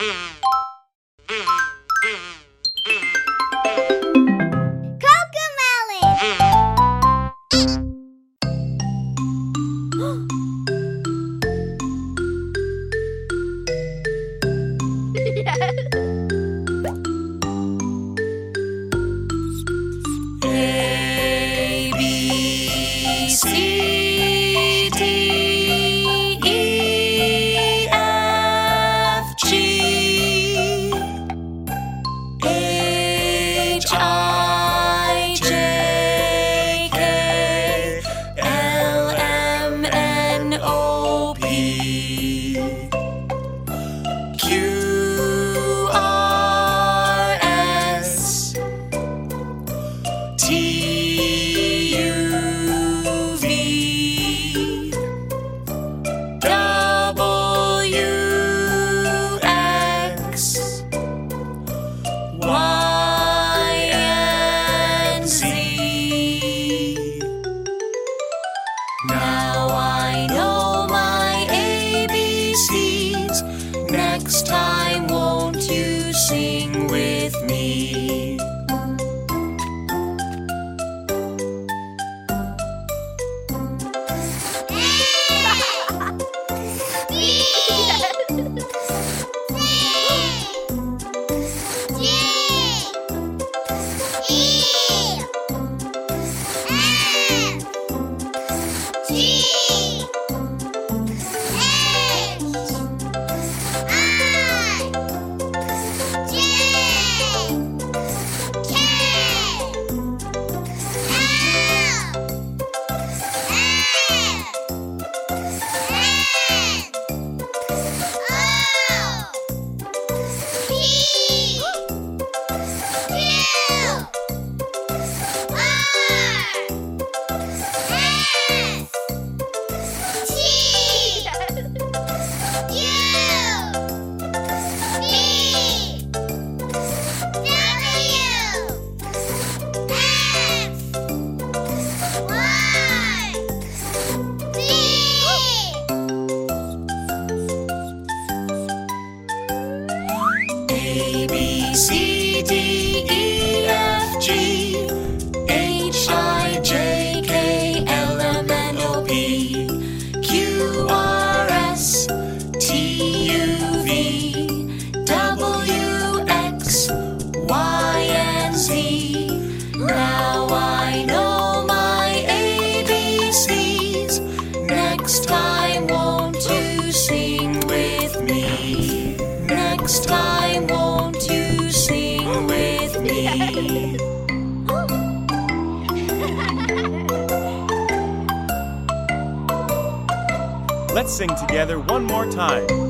A Now I know my ABCs. Next time, A B C D E F G H I J K L M N O P Q R S T U V W X Y and Z. Now I know my ABCs. Next time, Let's sing together one more time.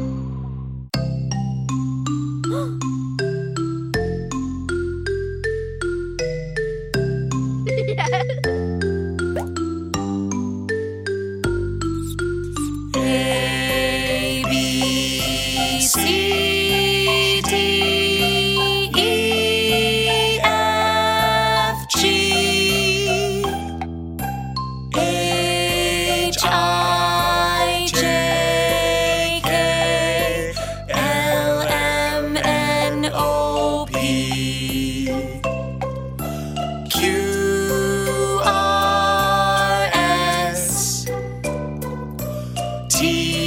T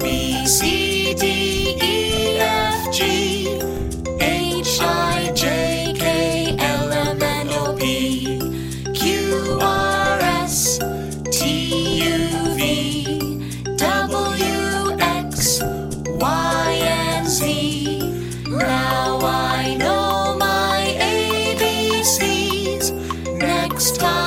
B, C, D, E, F, G, H, I, J, K, L, M, N, O, P, Q, R, S, T, U, V, W, X, Y, and Z. Now I know my ABCs. Next time.